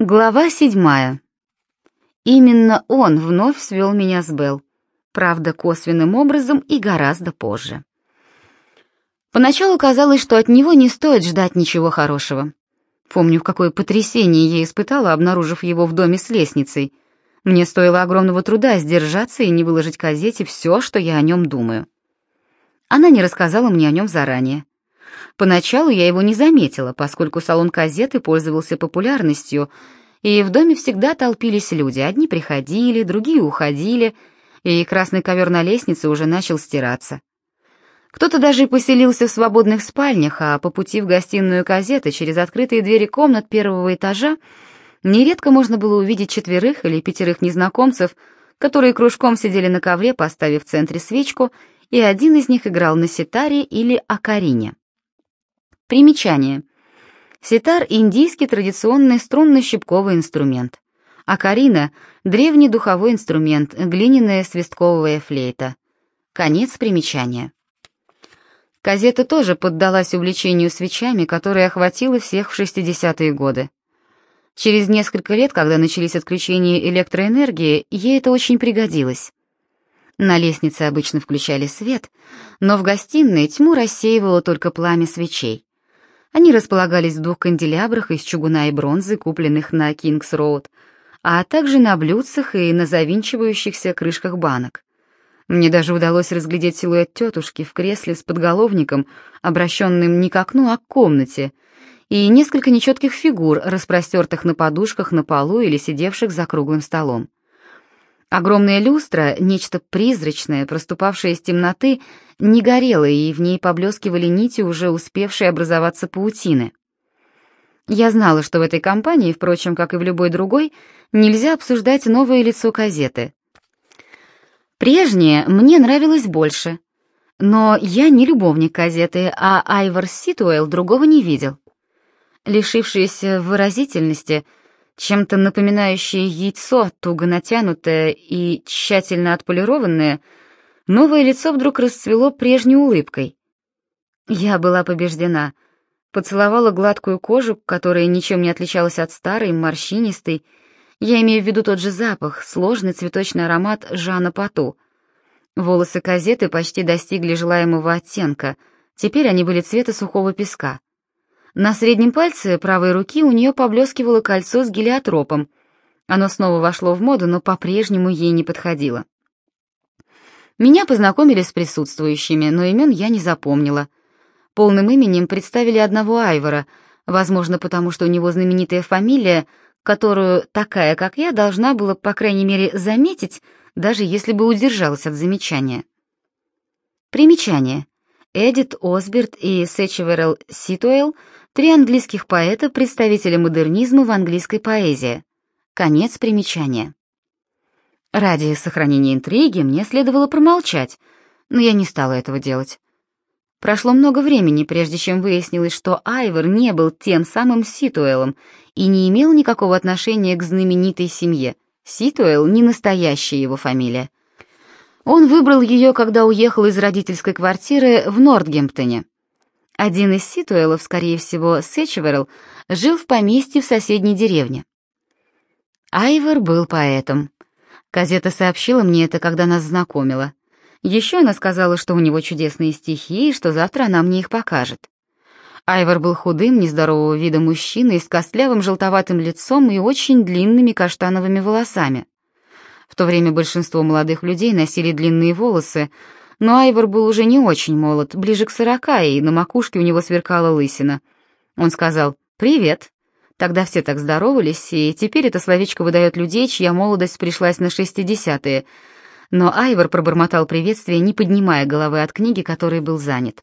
Глава седьмая. Именно он вновь свел меня с Белл, правда, косвенным образом и гораздо позже. Поначалу казалось, что от него не стоит ждать ничего хорошего. Помню, в какое потрясение я испытала, обнаружив его в доме с лестницей. Мне стоило огромного труда сдержаться и не выложить газете все, что я о нем думаю. Она не рассказала мне о нем заранее. Поначалу я его не заметила, поскольку салон газеты пользовался популярностью, и в доме всегда толпились люди. Одни приходили, другие уходили, и красный ковер на лестнице уже начал стираться. Кто-то даже поселился в свободных спальнях, а по пути в гостиную газеты через открытые двери комнат первого этажа нередко можно было увидеть четверых или пятерых незнакомцев, которые кружком сидели на ковре, поставив в центре свечку, и один из них играл на ситаре или акарине. Примечание. Ситар — индийский традиционный струнно-щипковый инструмент. Акарина — древний духовой инструмент, глиняная свистковая флейта. Конец примечания. Казета тоже поддалась увлечению свечами, которое охватило всех в 60-е годы. Через несколько лет, когда начались отключения электроэнергии, ей это очень пригодилось. На лестнице обычно включали свет, но в гостиной тьму рассеивало только пламя свечей. Они располагались в двух канделябрах из чугуна и бронзы, купленных на Кингс-Роуд, а также на блюдцах и на завинчивающихся крышках банок. Мне даже удалось разглядеть силуэт тетушки в кресле с подголовником, обращенным не к окну, а к комнате, и несколько нечетких фигур, распростертых на подушках на полу или сидевших за круглым столом. Огромная люстра, нечто призрачное, проступавшее из темноты, не горела, и в ней поблескивали нити, уже успевшие образоваться паутины. Я знала, что в этой компании, впрочем, как и в любой другой, нельзя обсуждать новое лицо газеты. Прежнее мне нравилось больше, но я не любовник газеты, а Айвор Ситуэлл другого не видел. Лишившаяся выразительности — чем-то напоминающее яйцо, туго натянутое и тщательно отполированное, новое лицо вдруг расцвело прежней улыбкой. Я была побеждена. Поцеловала гладкую кожу, которая ничем не отличалась от старой, морщинистой. Я имею в виду тот же запах, сложный цветочный аромат Жана Пату. Волосы казеты почти достигли желаемого оттенка. Теперь они были цвета сухого песка. На среднем пальце правой руки у нее поблескивало кольцо с гелиотропом. Оно снова вошло в моду, но по-прежнему ей не подходило. Меня познакомили с присутствующими, но имен я не запомнила. Полным именем представили одного Айвора, возможно, потому что у него знаменитая фамилия, которую такая, как я, должна была, по крайней мере, заметить, даже если бы удержалась от замечания. Примечание. Эдит Осберт и Сечеверел Ситуэлл Три английских поэта, представители модернизма в английской поэзии. Конец примечания. Ради сохранения интриги мне следовало промолчать, но я не стала этого делать. Прошло много времени, прежде чем выяснилось, что Айвор не был тем самым Ситуэлом и не имел никакого отношения к знаменитой семье. Ситуэл — не настоящая его фамилия. Он выбрал ее, когда уехал из родительской квартиры в Нортгемптоне. Один из Ситуэлов, скорее всего, Сечеверл, жил в поместье в соседней деревне. Айвор был поэтом. Казета сообщила мне это, когда нас знакомила. Еще она сказала, что у него чудесные стихи и что завтра она мне их покажет. Айвор был худым, нездорового вида мужчиной с костлявым желтоватым лицом и очень длинными каштановыми волосами. В то время большинство молодых людей носили длинные волосы, но Айвор был уже не очень молод, ближе к сорока, и на макушке у него сверкала лысина. Он сказал «Привет». Тогда все так здоровались, и теперь это словечко выдает людей, чья молодость пришлась на шестидесятые. Но Айвор пробормотал приветствие, не поднимая головы от книги, которой был занят.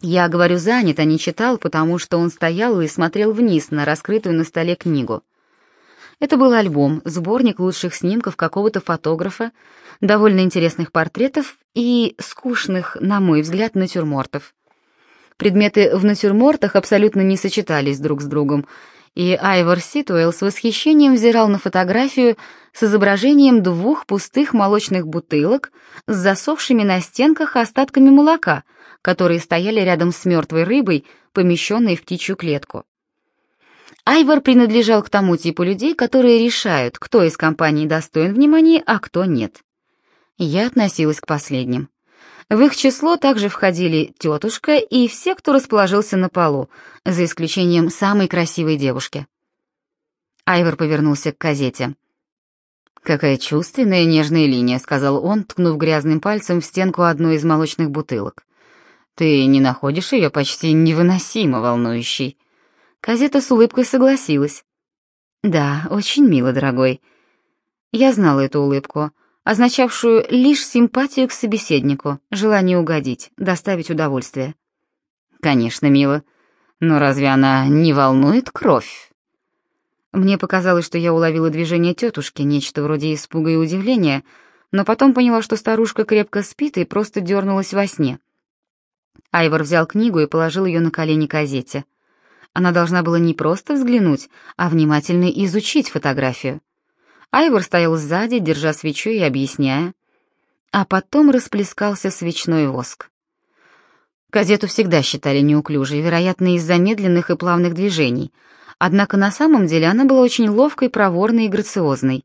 Я говорю «занят», а не читал, потому что он стоял и смотрел вниз на раскрытую на столе книгу. Это был альбом, сборник лучших снимков какого-то фотографа, довольно интересных портретов и скучных, на мой взгляд, натюрмортов. Предметы в натюрмортах абсолютно не сочетались друг с другом, и Айвор Ситуэлл с восхищением взирал на фотографию с изображением двух пустых молочных бутылок с засохшими на стенках остатками молока, которые стояли рядом с мертвой рыбой, помещенной в птичью клетку. Айвор принадлежал к тому типу людей, которые решают, кто из компаний достоин внимания, а кто нет. Я относилась к последним. В их число также входили тетушка и все, кто расположился на полу, за исключением самой красивой девушки. Айвор повернулся к газете. «Какая чувственная нежная линия», — сказал он, ткнув грязным пальцем в стенку одной из молочных бутылок. «Ты не находишь ее почти невыносимо волнующей?» Казета с улыбкой согласилась. «Да, очень мило, дорогой». Я знала эту улыбку, означавшую лишь симпатию к собеседнику, желание угодить, доставить удовольствие. «Конечно, мило. Но разве она не волнует кровь?» Мне показалось, что я уловила движение тетушки, нечто вроде испуга и удивления, но потом поняла, что старушка крепко спит и просто дернулась во сне. Айвор взял книгу и положил ее на колени Казете. Она должна была не просто взглянуть, а внимательно изучить фотографию. Айвор стоял сзади, держа свечу и объясняя. А потом расплескался свечной воск. Газету всегда считали неуклюжей, вероятно, из-за медленных и плавных движений — Однако на самом деле она была очень ловкой, проворной и грациозной.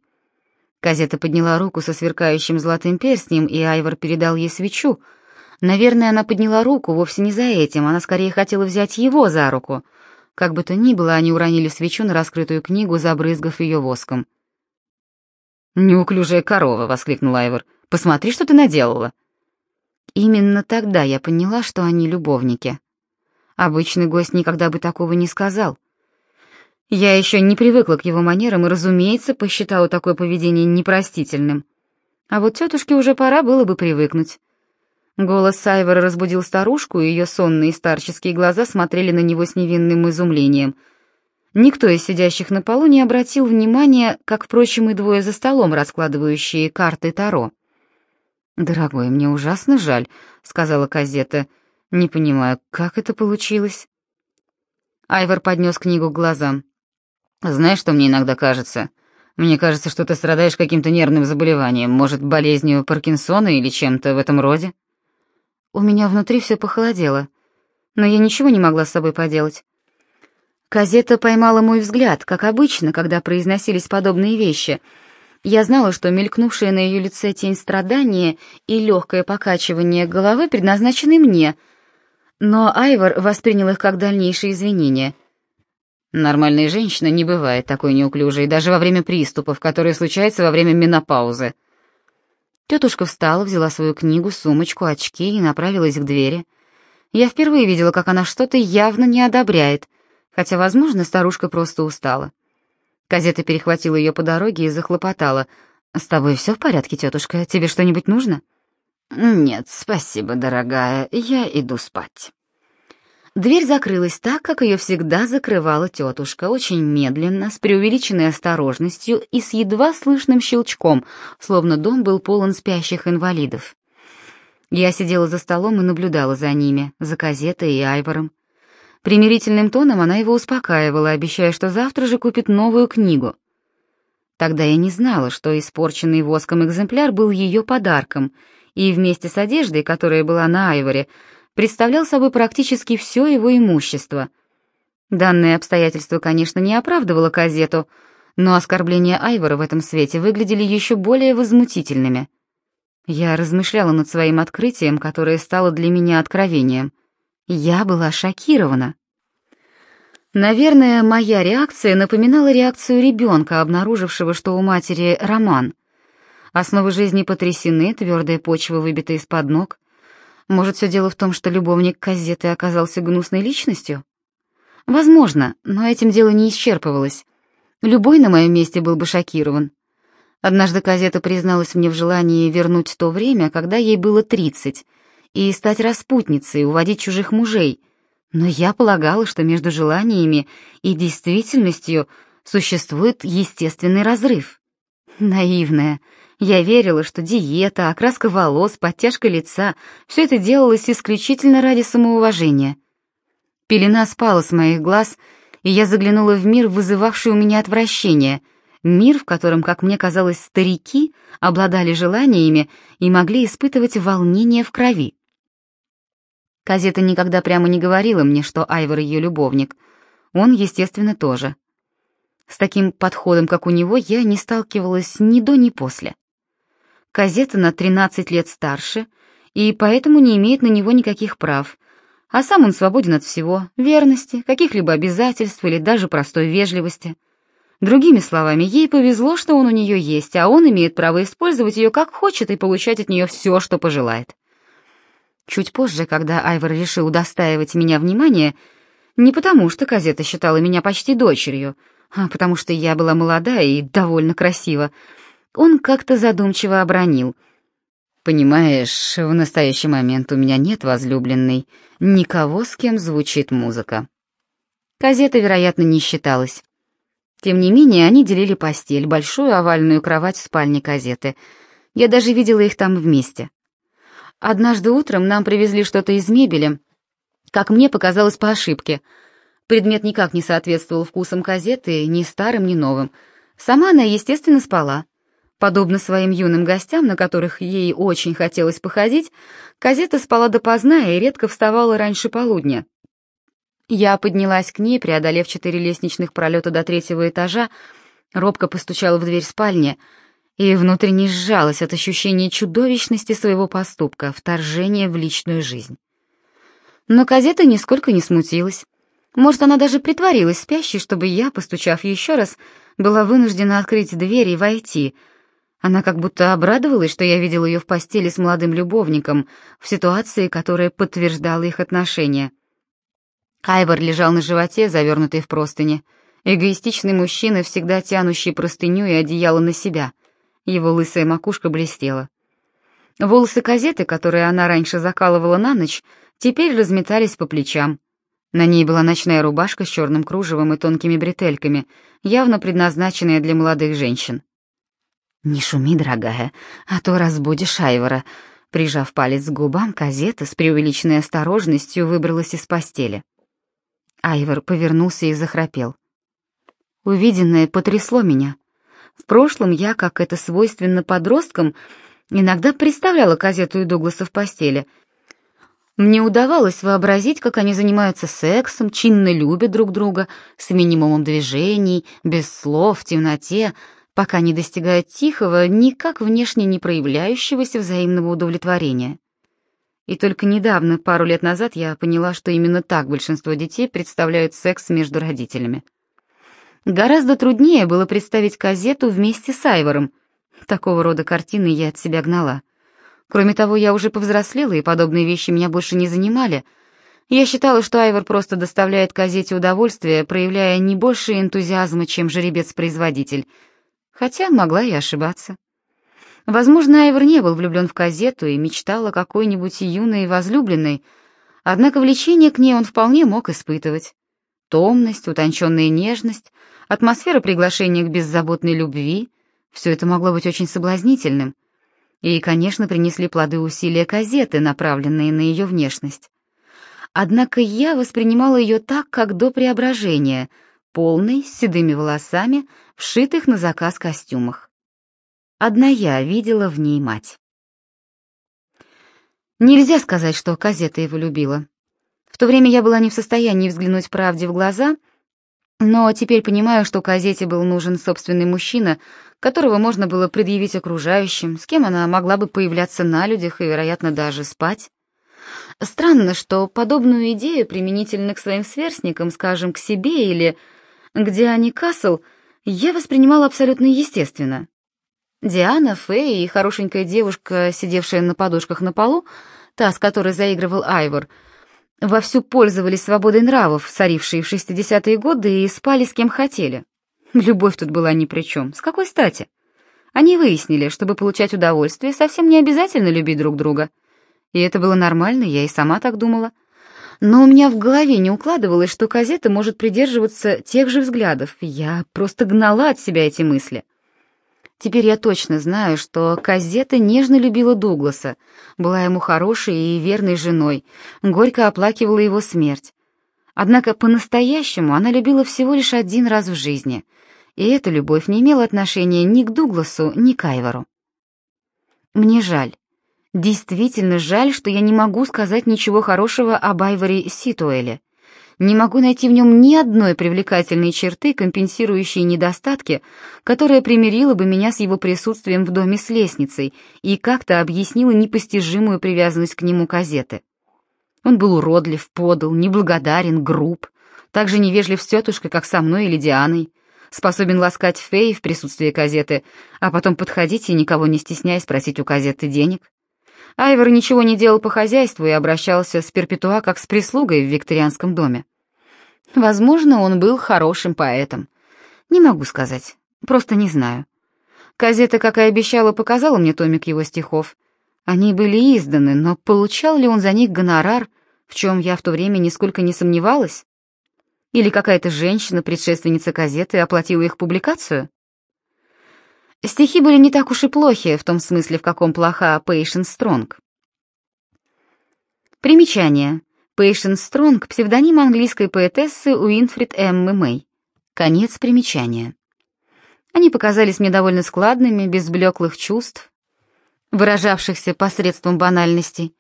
Казета подняла руку со сверкающим золотым перстнем, и Айвор передал ей свечу. Наверное, она подняла руку вовсе не за этим, она скорее хотела взять его за руку. Как бы то ни было, они уронили свечу на раскрытую книгу, забрызгав ее воском. «Неуклюжая корова!» — воскликнул Айвор. «Посмотри, что ты наделала!» Именно тогда я поняла, что они любовники. Обычный гость никогда бы такого не сказал. Я еще не привыкла к его манерам и, разумеется, посчитала такое поведение непростительным. А вот тетушке уже пора было бы привыкнуть. Голос Сайвера разбудил старушку, и ее сонные старческие глаза смотрели на него с невинным изумлением. Никто из сидящих на полу не обратил внимания, как, впрочем, и двое за столом, раскладывающие карты Таро. «Дорогой, мне ужасно жаль», — сказала Казета. «Не понимаю, как это получилось?» Айвор поднес книгу к глазам. Знаешь, что мне иногда кажется? Мне кажется, что ты страдаешь каким-то нервным заболеванием, может, болезнью Паркинсона или чем-то в этом роде. У меня внутри все похолодело, но я ничего не могла с собой поделать. Казета поймала мой взгляд, как обычно, когда произносились подобные вещи. Я знала, что мелькнувшая на ее лице тень страдания и легкое покачивание головы предназначены мне, но Айвор воспринял их как дальнейшие извинения — Нормальной женщины не бывает такой неуклюжей, даже во время приступов, которые случаются во время менопаузы. Тетушка встала, взяла свою книгу, сумочку, очки и направилась к двери. Я впервые видела, как она что-то явно не одобряет, хотя, возможно, старушка просто устала. Казета перехватила ее по дороге и захлопотала. «С тобой все в порядке, тетушка? Тебе что-нибудь нужно?» «Нет, спасибо, дорогая, я иду спать». Дверь закрылась так, как ее всегда закрывала тетушка, очень медленно, с преувеличенной осторожностью и с едва слышным щелчком, словно дом был полон спящих инвалидов. Я сидела за столом и наблюдала за ними, за Казетой и Айвором. Примирительным тоном она его успокаивала, обещая, что завтра же купит новую книгу. Тогда я не знала, что испорченный воском экземпляр был ее подарком, и вместе с одеждой, которая была на Айворе, представлял собой практически все его имущество. Данное обстоятельство, конечно, не оправдывало Казету, но оскорбления Айвора в этом свете выглядели еще более возмутительными. Я размышляла над своим открытием, которое стало для меня откровением. Я была шокирована. Наверное, моя реакция напоминала реакцию ребенка, обнаружившего, что у матери роман. Основы жизни потрясены, твердая почва выбита из-под ног. Может, все дело в том, что любовник Казеты оказался гнусной личностью? Возможно, но этим дело не исчерпывалось. Любой на моем месте был бы шокирован. Однажды Казета призналась мне в желании вернуть то время, когда ей было тридцать, и стать распутницей, уводить чужих мужей. Но я полагала, что между желаниями и действительностью существует естественный разрыв. Наивная. Я верила, что диета, окраска волос, подтяжка лица — все это делалось исключительно ради самоуважения. Пелена спала с моих глаз, и я заглянула в мир, вызывавший у меня отвращение, мир, в котором, как мне казалось, старики обладали желаниями и могли испытывать волнение в крови. Казета никогда прямо не говорила мне, что Айвор ее любовник. Он, естественно, тоже. С таким подходом, как у него, я не сталкивалась ни до, ни после. Казета на 13 лет старше, и поэтому не имеет на него никаких прав, а сам он свободен от всего — верности, каких-либо обязательств или даже простой вежливости. Другими словами, ей повезло, что он у нее есть, а он имеет право использовать ее как хочет и получать от нее все, что пожелает. Чуть позже, когда Айвор решил удостаивать меня внимания, не потому что Казета считала меня почти дочерью, а потому что я была молода и довольно красива, он как-то задумчиво обронил. «Понимаешь, в настоящий момент у меня нет возлюбленной, никого, с кем звучит музыка». Казета, вероятно, не считалась. Тем не менее, они делили постель, большую овальную кровать в спальне Казеты. Я даже видела их там вместе. Однажды утром нам привезли что-то из мебели, как мне показалось по ошибке. Предмет никак не соответствовал вкусам газеты, ни старым, ни новым. Сама она, естественно, спала. Подобно своим юным гостям, на которых ей очень хотелось походить, Казета спала допоздна и редко вставала раньше полудня. Я поднялась к ней, преодолев четыре лестничных пролета до третьего этажа, робко постучала в дверь спальни — и внутренне сжалась от ощущения чудовищности своего поступка, вторжения в личную жизнь. Но Казета нисколько не смутилась. Может, она даже притворилась спящей, чтобы я, постучав еще раз, была вынуждена открыть дверь и войти. Она как будто обрадовалась, что я видел ее в постели с молодым любовником, в ситуации, которая подтверждала их отношения. Айвор лежал на животе, завернутый в простыни. Эгоистичный мужчина, всегда тянущий простыню и одеяло на себя — его лысая макушка блестела. Волосы казеты, которые она раньше закалывала на ночь, теперь разметались по плечам. На ней была ночная рубашка с черным кружевом и тонкими бретельками, явно предназначенная для молодых женщин. «Не шуми, дорогая, а то разбудишь Айвора», Прижав палец к губам, казета с преувеличенной осторожностью выбралась из постели. Айвор повернулся и захрапел. Увиденное потрясло меня. В прошлом я, как это свойственно подросткам, иногда представляла газету и Дугласа в постели. Мне удавалось вообразить, как они занимаются сексом, чинно любят друг друга, с минимумом движений, без слов, в темноте, пока не достигают тихого, никак внешне не проявляющегося взаимного удовлетворения. И только недавно, пару лет назад, я поняла, что именно так большинство детей представляют секс между родителями. Гораздо труднее было представить газету вместе с Айвором. Такого рода картины я от себя гнала. Кроме того, я уже повзрослела, и подобные вещи меня больше не занимали. Я считала, что Айвор просто доставляет газете удовольствие, проявляя не больше энтузиазма, чем жеребец-производитель. Хотя могла и ошибаться. Возможно, Айвор не был влюблен в газету и мечтал о какой-нибудь юной возлюбленной, однако влечение к ней он вполне мог испытывать. Томность, утонченная нежность, атмосфера приглашения к беззаботной любви — все это могло быть очень соблазнительным. И, конечно, принесли плоды усилия газеты, направленные на ее внешность. Однако я воспринимала ее так, как до преображения, полной, с седыми волосами, вшитых на заказ костюмах. Одна я видела в ней мать. Нельзя сказать, что газета его любила. В то время я была не в состоянии взглянуть правде в глаза — но теперь понимаю, что Казете был нужен собственный мужчина, которого можно было предъявить окружающим, с кем она могла бы появляться на людях и, вероятно, даже спать. Странно, что подобную идею применительно к своим сверстникам, скажем, к себе или к Диане Касл, я воспринимала абсолютно естественно. Диана, Фэй и хорошенькая девушка, сидевшая на подушках на полу, та, с которой заигрывал Айвор — вовсю пользовались свободой нравов, царившей в 60-е годы, и спали с кем хотели. Любовь тут была ни при чем. С какой стати? Они выяснили, чтобы получать удовольствие, совсем не обязательно любить друг друга. И это было нормально, я и сама так думала. Но у меня в голове не укладывалось, что Казета может придерживаться тех же взглядов. Я просто гнала от себя эти мысли. Теперь я точно знаю, что Казета нежно любила Дугласа, была ему хорошей и верной женой, горько оплакивала его смерть. Однако по-настоящему она любила всего лишь один раз в жизни, и эта любовь не имела отношения ни к Дугласу, ни к Айвору. Мне жаль, действительно жаль, что я не могу сказать ничего хорошего об Айворе Ситуэле. не могу найти в нем ни одной привлекательной черты, компенсирующей недостатки, которая примирила бы меня с его присутствием в доме с лестницей и как-то объяснила непостижимую привязанность к нему газеты. Он был уродлив, подал, неблагодарен, груб, так же невежлив с тетушкой, как со мной или Дианой, способен ласкать фей в присутствии газеты, а потом подходить и, никого не стесняясь, просить у газеты денег. Айвор ничего не делал по хозяйству и обращался с перпетуа как с прислугой в викторианском доме. Возможно, он был хорошим поэтом. Не могу сказать, просто не знаю. Газета, как и обещала, показала мне томик его стихов. Они были изданы, но получал ли он за них гонорар, в чем я в то время нисколько не сомневалась? Или какая-то женщина, предшественница газеты, оплатила их публикацию? Стихи были не так уж и плохи, в том смысле, в каком плоха Пейшен Стронг. Примечание. Пейшен Стронг — псевдоним английской поэтессы Уинфрид Эммы Мэй. Конец примечания. Они показались мне довольно складными, без блеклых чувств, выражавшихся посредством банальности.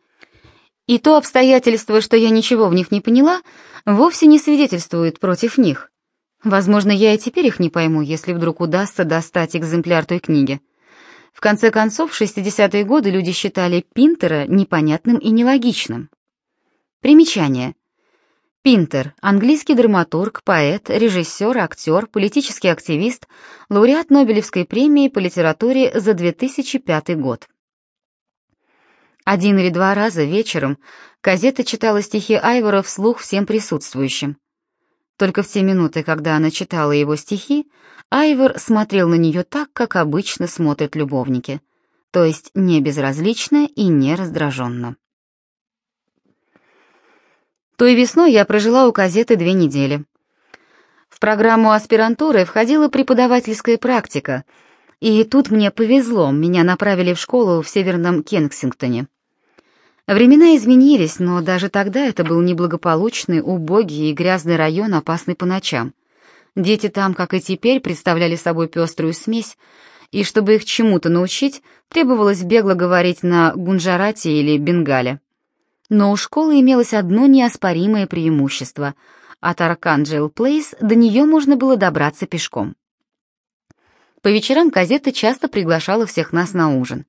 И то обстоятельство, что я ничего в них не поняла, вовсе не свидетельствует против них. Возможно, я и теперь их не пойму, если вдруг удастся достать экземпляр той книги. В конце концов, в 60-е годы люди считали Пинтера непонятным и нелогичным. Примечание. Пинтер — английский драматург, поэт, режиссер, актер, политический активист, лауреат Нобелевской премии по литературе за 2005 год. Один или два раза вечером газета читала стихи Айвора вслух всем присутствующим. Только в те минуты, когда она читала его стихи, Айвор смотрел на нее так, как обычно смотрят любовники, то есть не безразлично и не раздраженно. Той весной я прожила у газеты две недели. В программу аспирантуры входила преподавательская практика, и тут мне повезло, меня направили в школу в Северном Кенсингтоне. Времена изменились, но даже тогда это был неблагополучный, убогий и грязный район, опасный по ночам. Дети там, как и теперь, представляли собой пеструю смесь, и чтобы их чему-то научить, требовалось бегло говорить на гунджарате или бенгале. Но у школы имелось одно неоспоримое преимущество. От Арканджел Плейс до нее можно было добраться пешком. По вечерам газета часто приглашала всех нас на ужин.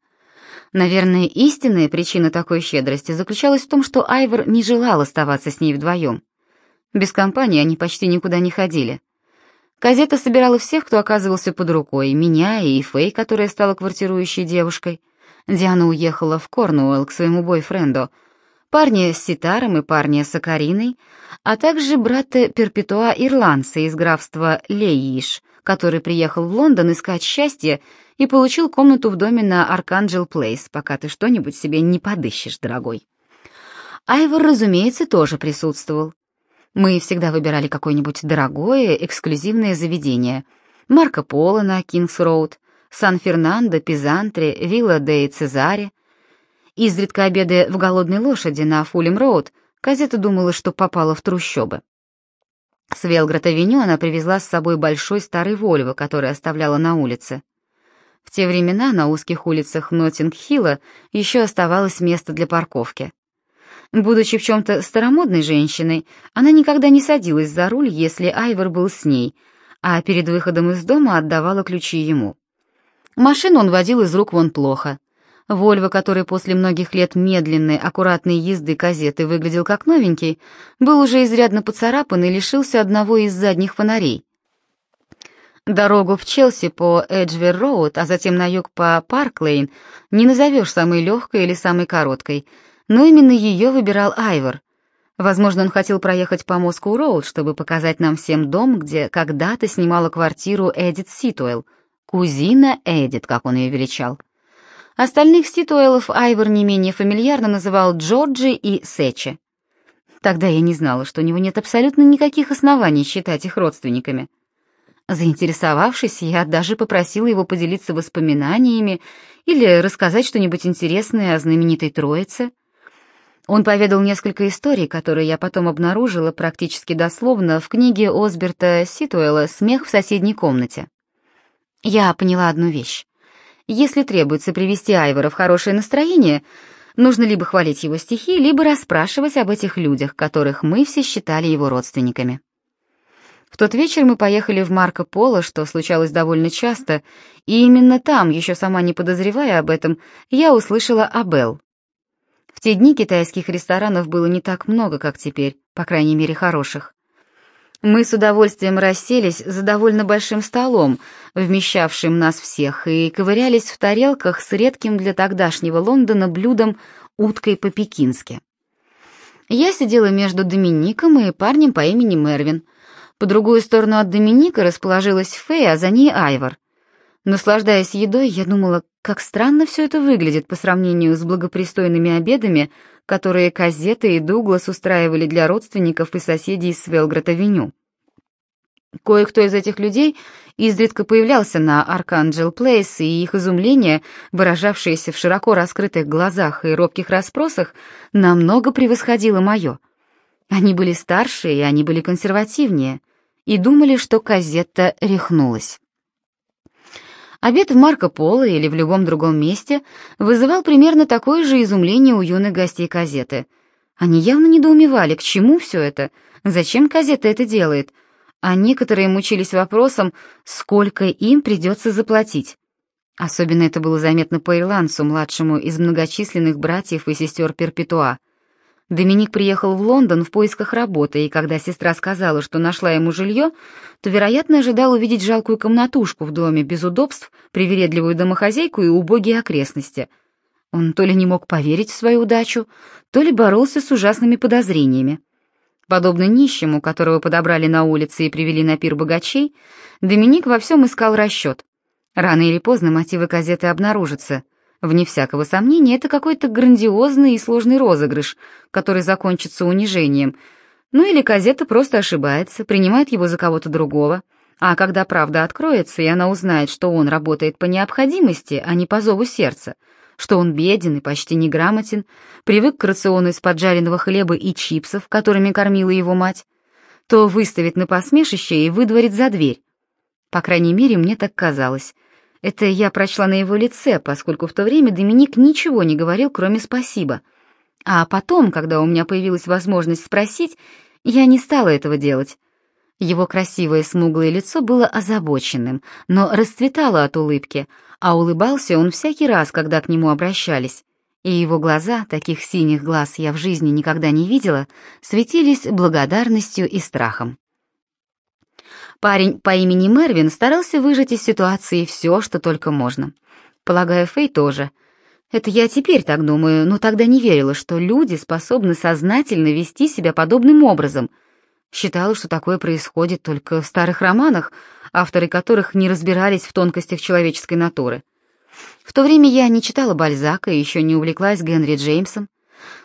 Наверное, истинная причина такой щедрости заключалась в том, что Айвор не желал оставаться с ней вдвоем. Без компании они почти никуда не ходили. Газета собирала всех, кто оказывался под рукой, меня и Фэй, которая стала квартирующей девушкой. Диана уехала в Корнуэлл к своему бойфренду, парня с ситаром и парня с акариной, а также брата Перпетуа Ирландца из графства Леиш, который приехал в Лондон искать счастье и получил комнату в доме на Арканджел Плейс, пока ты что-нибудь себе не подыщешь, дорогой. Айвор, разумеется, тоже присутствовал. Мы всегда выбирали какое-нибудь дорогое, эксклюзивное заведение. Марко Поло на Кингс-Роуд, Сан-Фернандо, Пизантре, Вилла де Цезаре. Изредка обедая в «Голодной лошади» на Фулем-Роуд, Козетта думала, что попала в трущобы. С Велград-авеню она привезла с собой большой старый Вольво, который оставляла на улице. В те времена на узких улицах Ноттинг-Хилла еще оставалось место для парковки. Будучи в чем-то старомодной женщиной, она никогда не садилась за руль, если Айвор был с ней, а перед выходом из дома отдавала ключи ему. Машину он водил из рук вон плохо. Вольво, который после многих лет медленной, аккуратной езды Козетты выглядел как новенький, был уже изрядно поцарапан и лишился одного из задних фонарей. Дорогу в Челси по Эджвер-Роуд, а затем на юг по Парк-Лейн не назовешь самой легкой или самой короткой, но именно ее выбирал Айвор. Возможно, он хотел проехать по Москву-Роуд, чтобы показать нам всем дом, где когда-то снимала квартиру Эдит Ситуэлл, кузина Эдит, как он ее величал. Остальных Ситуэллов Айвор не менее фамильярно называл Джорджи и Сечи. Тогда я не знала, что у него нет абсолютно никаких оснований считать их родственниками. Заинтересовавшись, я даже попросила его поделиться воспоминаниями или рассказать что-нибудь интересное о знаменитой Троице. Он поведал несколько историй, которые я потом обнаружила практически дословно в книге Осберта Ситуэла «Смех в соседней комнате». Я поняла одну вещь. Если требуется привести Айвора в хорошее настроение, Нужно либо хвалить его стихи, либо расспрашивать об этих людях, которых мы все считали его родственниками. В тот вечер мы поехали в Марко Поло, что случалось довольно часто, и именно там, еще сама не подозревая об этом, я услышала о Белл. В те дни китайских ресторанов было не так много, как теперь, по крайней мере, хороших. Мы с удовольствием расселись за довольно большим столом, вмещавшим нас всех, и ковырялись в тарелках с редким для тогдашнего Лондона блюдом уткой по-пекински. Я сидела между Домиником и парнем по имени Мервин. По другую сторону от Доминика расположилась Фэй, а за ней Айвор. Наслаждаясь едой, я думала, как странно все это выглядит по сравнению с благопристойными обедами, которые Казета и Дуглас устраивали для родственников и соседей с Велград-авеню. Кое-кто из этих людей изредка появлялся на Арканджел Плейс, и их изумление, выражавшееся в широко раскрытых глазах и робких расспросах, намного превосходило мое. Они были старше, и они были консервативнее, и думали, что Казетта рехнулась. Обед в Марко Поло или в любом другом месте вызывал примерно такое же изумление у юных гостей Казеты. Они явно недоумевали, к чему все это, зачем Казета это делает — а некоторые мучились вопросом, сколько им придется заплатить. Особенно это было заметно по ирландцу, младшему из многочисленных братьев и сестер Перпетуа. Доминик приехал в Лондон в поисках работы, и когда сестра сказала, что нашла ему жилье, то, вероятно, ожидал увидеть жалкую комнатушку в доме без удобств, привередливую домохозяйку и убогие окрестности. Он то ли не мог поверить в свою удачу, то ли боролся с ужасными подозрениями. Подобно нищему, которого подобрали на улице и привели на пир богачей, Доминик во всем искал расчет. Рано или поздно мотивы газеты обнаружатся. Вне всякого сомнения, это какой-то грандиозный и сложный розыгрыш, который закончится унижением. Ну или газета просто ошибается, принимает его за кого-то другого. А когда правда откроется, и она узнает, что он работает по необходимости, а не по зову сердца, что он беден и почти неграмотен, привык к рациону из поджаренного хлеба и чипсов, которыми кормила его мать, то выставит на посмешище и выдворит за дверь. По крайней мере, мне так казалось. Это я прочла на его лице, поскольку в то время Доминик ничего не говорил, кроме «спасибо». А потом, когда у меня появилась возможность спросить, я не стала этого делать. Его красивое смуглое лицо было озабоченным, но расцветало от улыбки, а улыбался он всякий раз, когда к нему обращались, и его глаза, таких синих глаз я в жизни никогда не видела, светились благодарностью и страхом. Парень по имени Мервин старался выжать из ситуации все, что только можно. Полагаю, Фэй тоже. Это я теперь так думаю, но тогда не верила, что люди способны сознательно вести себя подобным образом. Считала, что такое происходит только в старых романах, авторы которых не разбирались в тонкостях человеческой натуры. В то время я не читала Бальзака и еще не увлеклась Генри Джеймсом,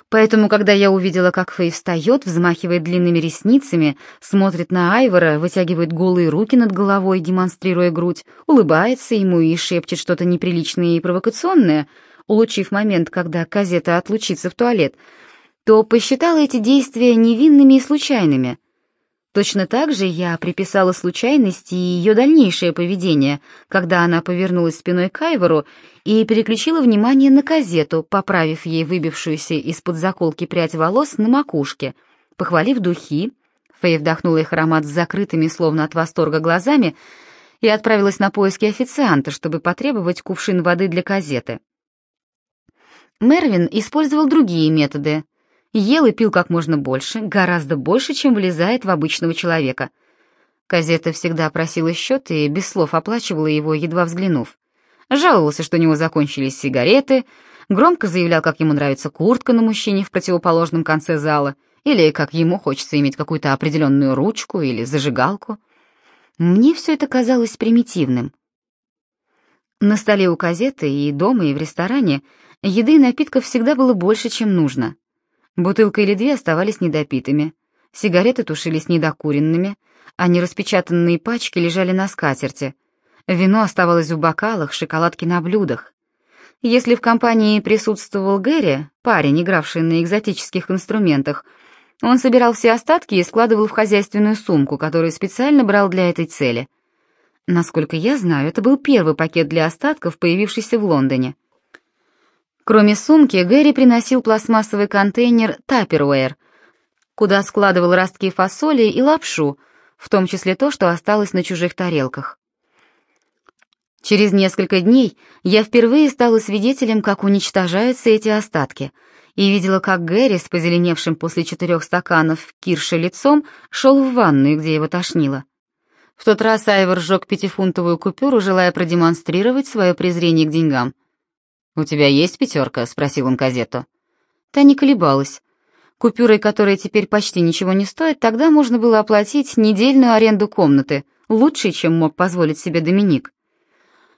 поэтому, когда я увидела, как Фэй встает, взмахивает длинными ресницами, смотрит на Айвора, вытягивает голые руки над головой, демонстрируя грудь, улыбается ему и шепчет что-то неприличное и провокационное, улучив момент, когда Казета отлучится в туалет, то посчитала эти действия невинными и случайными — Точно так же я приписала случайности и ее дальнейшее поведение, когда она повернулась спиной к Айвору и переключила внимание на казету, поправив ей выбившуюся из-под заколки прядь волос на макушке, похвалив духи. Фэй вдохнула их аромат с закрытыми, словно от восторга, глазами и отправилась на поиски официанта, чтобы потребовать кувшин воды для казеты. Мервин использовал другие методы, ел и пил как можно больше, гораздо больше, чем влезает в обычного человека. Казета всегда просила счет и без слов оплачивала его, едва взглянув. Жаловался, что у него закончились сигареты, громко заявлял, как ему нравится куртка на мужчине в противоположном конце зала, или как ему хочется иметь какую-то определенную ручку или зажигалку. Мне все это казалось примитивным. На столе у казеты и дома, и в ресторане еды и напитков всегда было больше, чем нужно — Бутылка или две оставались недопитыми, сигареты тушились недокуренными, а нераспечатанные пачки лежали на скатерти. Вино оставалось в бокалах, шоколадки на блюдах. Если в компании присутствовал Гэри, парень, игравший на экзотических инструментах, он собирал все остатки и складывал в хозяйственную сумку, которую специально брал для этой цели. Насколько я знаю, это был первый пакет для остатков, появившийся в Лондоне. Кроме сумки, Гэри приносил пластмассовый контейнер Tupperware, куда складывал ростки фасоли и лапшу, в том числе то, что осталось на чужих тарелках. Через несколько дней я впервые стала свидетелем, как уничтожаются эти остатки, и видела, как Гэри с позеленевшим после четырех стаканов кирши лицом шел в ванную, где его тошнило. В тот раз Айвор сжег пятифунтовую купюру, желая продемонстрировать свое презрение к деньгам. «У тебя есть пятерка?» — спросил он Казету. Та не колебалась. Купюрой, которая теперь почти ничего не стоит, тогда можно было оплатить недельную аренду комнаты, лучше, чем мог позволить себе Доминик.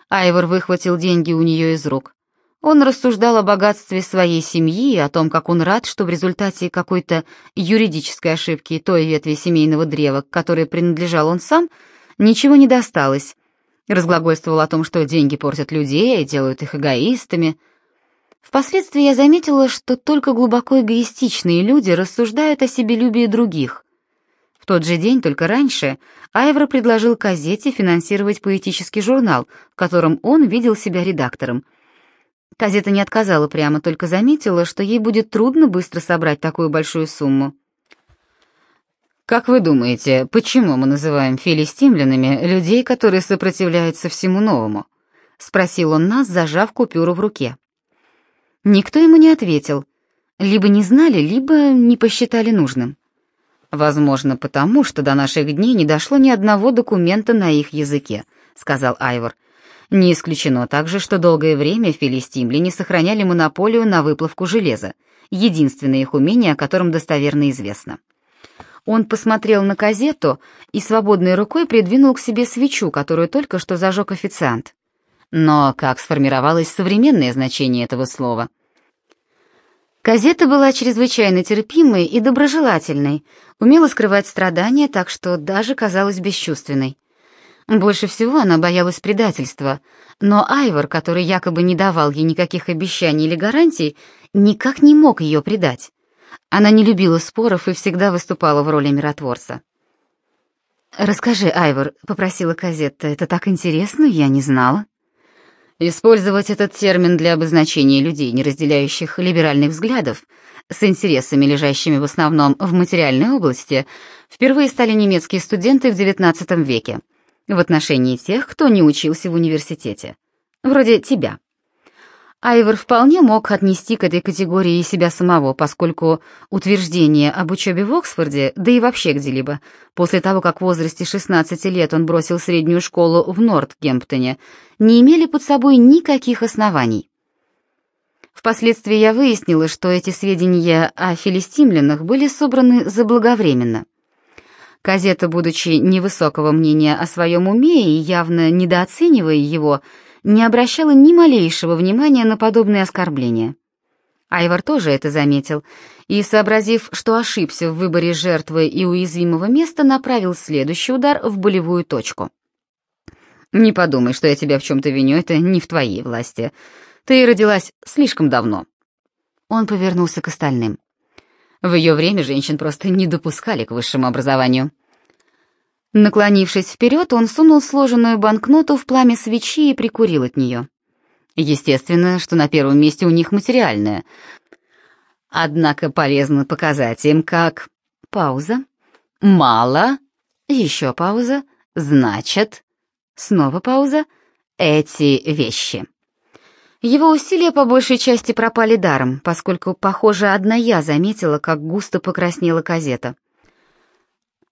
Айвор выхватил деньги у нее из рук. Он рассуждал о богатстве своей семьи и о том, как он рад, что в результате какой-то юридической ошибки той ветви семейного древа, которой принадлежал он сам, ничего не досталось, разглагольствовал о том, что деньги портят людей и делают их эгоистами. Впоследствии я заметила, что только глубоко эгоистичные люди рассуждают о себелюбии других. В тот же день, только раньше, Айвра предложил Казете финансировать поэтический журнал, в котором он видел себя редактором. Казета не отказала прямо, только заметила, что ей будет трудно быстро собрать такую большую сумму. Как вы думаете, почему мы называем филистимлянами людей, которые сопротивляются всему новому? спросил он нас, зажав купюру в руке. Никто ему не ответил. Либо не знали, либо не посчитали нужным. Возможно, потому что до наших дней не дошло ни одного документа на их языке, сказал Айвор. Не исключено также, что долгое время филистимляне сохраняли монополию на выплавку железа, единственное их умение, о котором достоверно известно. Он посмотрел на казету и свободной рукой придвинул к себе свечу, которую только что зажег официант. Но как сформировалось современное значение этого слова? Казета была чрезвычайно терпимой и доброжелательной, умела скрывать страдания, так что даже казалась бесчувственной. Больше всего она боялась предательства, но Айвор, который якобы не давал ей никаких обещаний или гарантий, никак не мог ее предать. Она не любила споров и всегда выступала в роли миротворца. «Расскажи, Айвор», — попросила Казетта, — «это так интересно, я не знала». Использовать этот термин для обозначения людей, не разделяющих либеральных взглядов, с интересами, лежащими в основном в материальной области, впервые стали немецкие студенты в XIX веке, в отношении тех, кто не учился в университете. Вроде тебя. Айвор вполне мог отнести к этой категории и себя самого, поскольку утверждение об учебе в Оксфорде, да и вообще где-либо, после того, как в возрасте 16 лет он бросил среднюю школу в Нортгемптоне, не имели под собой никаких оснований. Впоследствии я выяснила, что эти сведения о филистимлянах были собраны заблаговременно. Казета, будучи невысокого мнения о своем уме и явно недооценивая его, не обращала ни малейшего внимания на подобные оскорбления. Айвар тоже это заметил и, сообразив, что ошибся в выборе жертвы и уязвимого места, направил следующий удар в болевую точку. «Не подумай, что я тебя в чем-то виню, это не в твоей власти. Ты родилась слишком давно». Он повернулся к остальным. В ее время женщин просто не допускали к высшему образованию. Наклонившись вперед, он сунул сложенную банкноту в пламя свечи и прикурил от нее. Естественно, что на первом месте у них материальное. Однако полезно показать им, как... Пауза. Мало. Еще пауза. Значит. Снова пауза. Эти вещи. Его усилия по большей части пропали даром, поскольку, похоже, одна я заметила, как густо покраснела казета.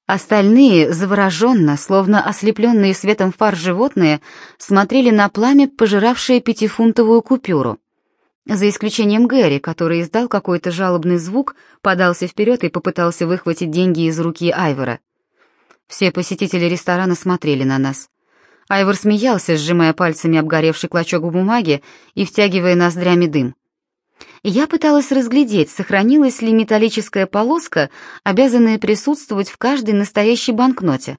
Остальные, завороженно, словно ослепленные светом фар животные, смотрели на пламя, пожиравшее пятифунтовую купюру. За исключением Гэри, который издал какой-то жалобный звук, подался вперед и попытался выхватить деньги из руки Айвора. Все посетители ресторана смотрели на нас. Айвор смеялся, сжимая пальцами обгоревший клочок бумаги и втягивая ноздрями дым. Я пыталась разглядеть, сохранилась ли металлическая полоска, обязанная присутствовать в каждой настоящей банкноте,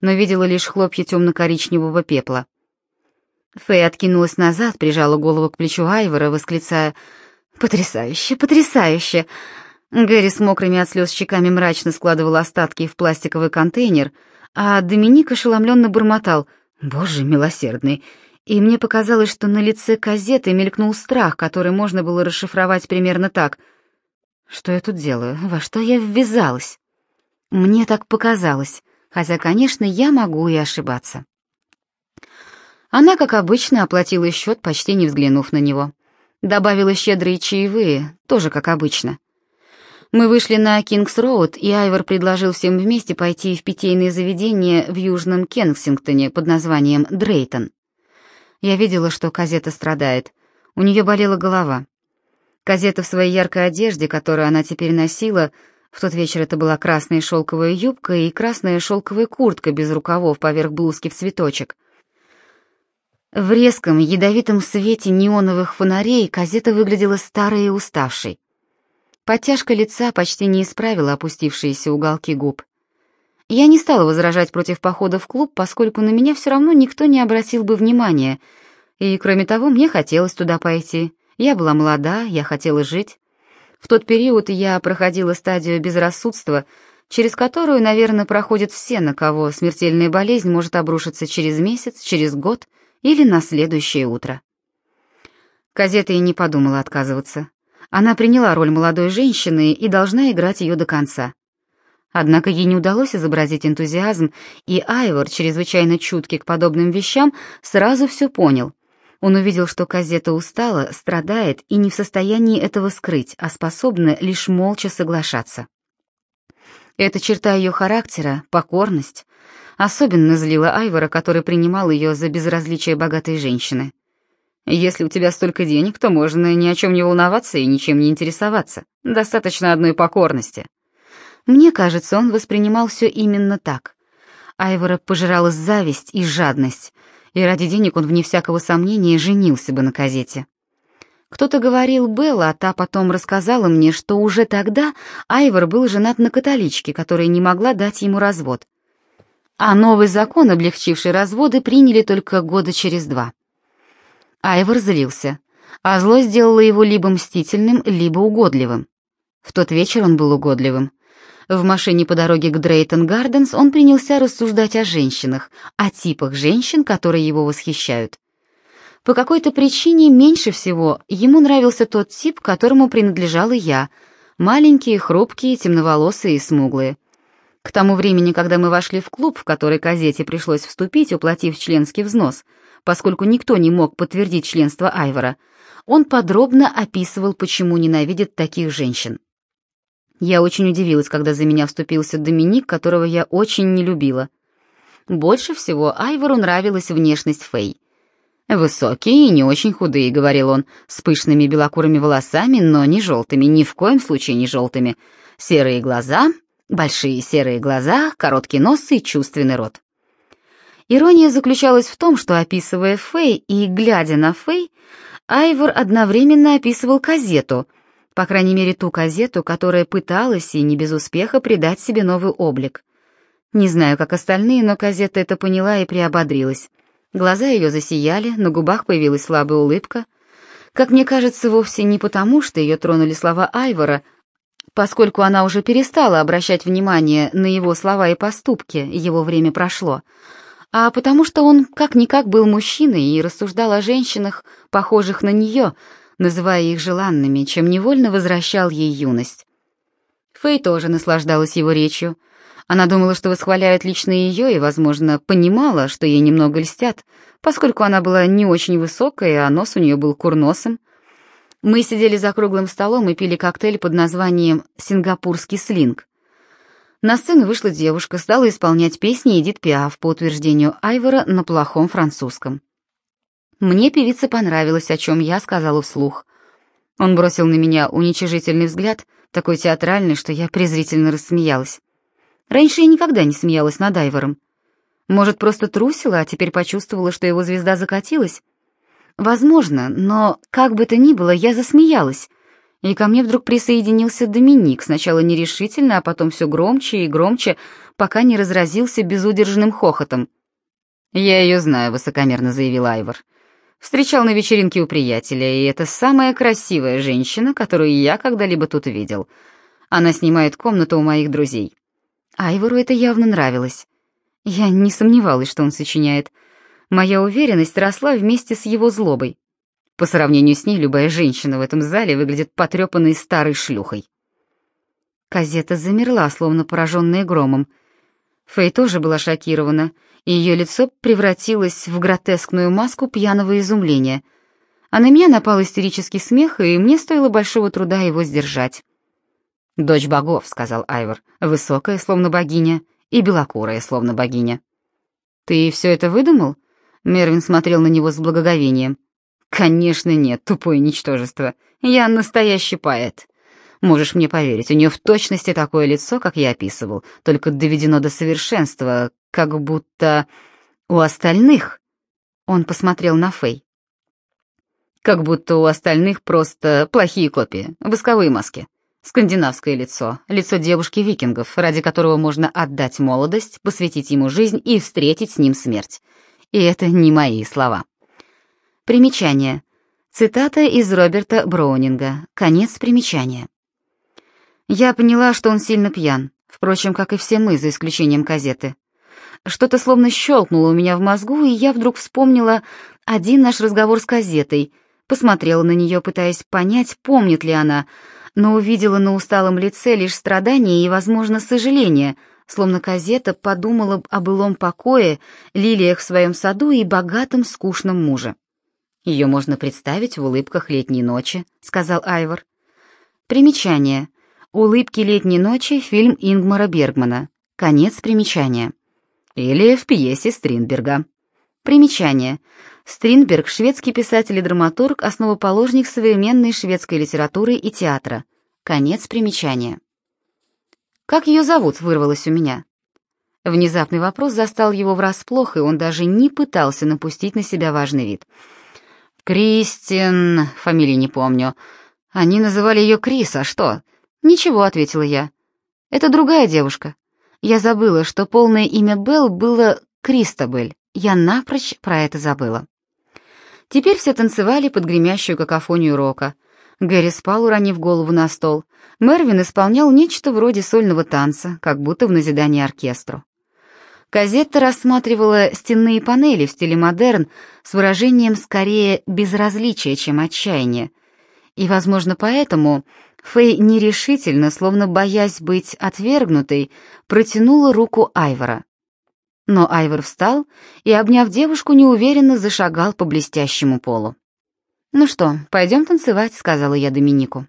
но видела лишь хлопья темно-коричневого пепла. Фэй откинулась назад, прижала голову к плечу Айвора, восклицая «Потрясающе, потрясающе!» Гэри с мокрыми от слез щеками мрачно складывал остатки в пластиковый контейнер, а Доминик ошеломленно бормотал «Боже милосердный, и мне показалось, что на лице газеты мелькнул страх, который можно было расшифровать примерно так. «Что я тут делаю? Во что я ввязалась?» Мне так показалось, хотя, конечно, я могу и ошибаться. Она, как обычно, оплатила счет, почти не взглянув на него. Добавила щедрые чаевые, тоже как обычно. Мы вышли на Кингс-Роуд, и Айвор предложил всем вместе пойти в питейное заведение в Южном Кенсингтоне под названием Дрейтон. Я видела, что Казета страдает. У нее болела голова. Казета в своей яркой одежде, которую она теперь носила, в тот вечер это была красная шелковая юбка и красная шелковая куртка без рукавов поверх блузки в цветочек. В резком, ядовитом свете неоновых фонарей Казета выглядела старой и уставшей. Подтяжка лица почти не исправила опустившиеся уголки губ. Я не стала возражать против похода в клуб, поскольку на меня все равно никто не обратил бы внимания, и, кроме того, мне хотелось туда пойти. Я была молода, я хотела жить. В тот период я проходила стадию безрассудства, через которую, наверное, проходят все, на кого смертельная болезнь может обрушиться через месяц, через год или на следующее утро. Казета и не подумала отказываться. Она приняла роль молодой женщины и должна играть ее до конца. Однако ей не удалось изобразить энтузиазм, и Айвор, чрезвычайно чуткий к подобным вещам, сразу все понял. Он увидел, что Казета устала, страдает и не в состоянии этого скрыть, а способна лишь молча соглашаться. Эта черта ее характера, покорность, особенно злила Айвора, который принимал ее за безразличие богатой женщины. Если у тебя столько денег, то можно ни о чем не волноваться и ничем не интересоваться. Достаточно одной покорности. Мне кажется, он воспринимал все именно так. Айвора пожирала зависть и жадность, и ради денег он, вне всякого сомнения, женился бы на газете. Кто-то говорил Белла, а та потом рассказала мне, что уже тогда Айвор был женат на католичке, которая не могла дать ему развод. А новый закон, облегчивший разводы, приняли только года через два. Айвор злился, а зло сделало его либо мстительным, либо угодливым. В тот вечер он был угодливым. В машине по дороге к Дрейтон Гарденс он принялся рассуждать о женщинах, о типах женщин, которые его восхищают. По какой-то причине меньше всего ему нравился тот тип, которому принадлежала я, маленькие, хрупкие, темноволосые и смуглые. К тому времени, когда мы вошли в клуб, в который газете пришлось вступить, уплатив членский взнос — поскольку никто не мог подтвердить членство Айвора, он подробно описывал, почему ненавидит таких женщин. Я очень удивилась, когда за меня вступился Доминик, которого я очень не любила. Больше всего Айвору нравилась внешность Фэй. «Высокие и не очень худые», — говорил он, с пышными белокурыми волосами, но не желтыми, ни в коем случае не желтыми. Серые глаза, большие серые глаза, короткий нос и чувственный рот. Ирония заключалась в том, что, описывая Фэй и глядя на Фэй, Айвор одновременно описывал казету, по крайней мере ту казету, которая пыталась и не без успеха придать себе новый облик. Не знаю, как остальные, но казета это поняла и приободрилась. Глаза ее засияли, на губах появилась слабая улыбка. Как мне кажется, вовсе не потому, что ее тронули слова Айвора, поскольку она уже перестала обращать внимание на его слова и поступки, его время прошло, а потому что он как-никак был мужчиной и рассуждал о женщинах, похожих на нее, называя их желанными, чем невольно возвращал ей юность. Фэй тоже наслаждалась его речью. Она думала, что восхваляют лично ее, и, возможно, понимала, что ей немного льстят, поскольку она была не очень высокая, а нос у нее был курносом. Мы сидели за круглым столом и пили коктейль под названием «Сингапурский слинг». На сцену вышла девушка, стала исполнять песни Эдит Пиаф по утверждению Айвора на плохом французском. Мне певица понравилась, о чем я сказала вслух. Он бросил на меня уничижительный взгляд, такой театральный, что я презрительно рассмеялась. Раньше я никогда не смеялась над Айвором. Может, просто трусила, а теперь почувствовала, что его звезда закатилась? Возможно, но, как бы то ни было, я засмеялась, и ко мне вдруг присоединился Доминик, сначала нерешительно, а потом все громче и громче, пока не разразился безудержным хохотом. «Я ее знаю», — высокомерно заявил Айвор. «Встречал на вечеринке у приятеля, и это самая красивая женщина, которую я когда-либо тут видел. Она снимает комнату у моих друзей». Айвору это явно нравилось. Я не сомневалась, что он сочиняет. Моя уверенность росла вместе с его злобой. По сравнению с ней любая женщина в этом зале выглядит потрепанной старой шлюхой. Казета замерла, словно пораженная громом. Фэй тоже была шокирована, ее лицо превратилось в гротескную маску пьяного изумления. А на меня напал истерический смех, и мне стоило большого труда его сдержать. «Дочь богов», — сказал Айвор, — «высокая, словно богиня, и белокурая, словно богиня». «Ты все это выдумал?» Мервин смотрел на него с благоговением. «Конечно нет, тупое ничтожество. Я настоящий поэт. Можешь мне поверить, у нее в точности такое лицо, как я описывал, только доведено до совершенства, как будто у остальных...» Он посмотрел на Фэй. «Как будто у остальных просто плохие копии, восковые маски. Скандинавское лицо, лицо девушки-викингов, ради которого можно отдать молодость, посвятить ему жизнь и встретить с ним смерть. И это не мои слова. Примечание. Цитата из Роберта Броунинга. Конец примечания. Я поняла, что он сильно пьян, впрочем, как и все мы, за исключением газеты. Что-то словно щелкнуло у меня в мозгу, и я вдруг вспомнила один наш разговор с газетой, посмотрела на нее, пытаясь понять, помнит ли она, но увидела на усталом лице лишь страдания и, возможно, сожаление, словно Казета подумала о былом покое, лилиях в своем саду и богатом, скучном муже. «Ее можно представить в улыбках летней ночи», — сказал Айвор. Примечание. «Улыбки летней ночи» — фильм Ингмара Бергмана. Конец примечания. Или в пьесе Стринберга. Примечание. Стринберг — шведский писатель и драматург, основоположник современной шведской литературы и театра. Конец примечания. «Как ее зовут?» — вырвалось у меня. Внезапный вопрос застал его врасплох, и он даже не пытался напустить на себя важный вид. «Кристин...» — фамилии не помню. Они называли ее Крис, а что? «Ничего», — ответила я. «Это другая девушка. Я забыла, что полное имя Белл было Кристабель. Я напрочь про это забыла». Теперь все танцевали под гремящую какофонию рока. Гэри спал, уронив голову на стол. Мервин исполнял нечто вроде сольного танца, как будто в назидании оркестру. Казетта рассматривала стенные панели в стиле модерн с выражением скорее безразличия, чем отчаяния. И, возможно, поэтому Фэй нерешительно, словно боясь быть отвергнутой, протянула руку Айвора. Но Айвор встал и, обняв девушку, неуверенно зашагал по блестящему полу. «Ну что, пойдем танцевать», — сказала я Доминику.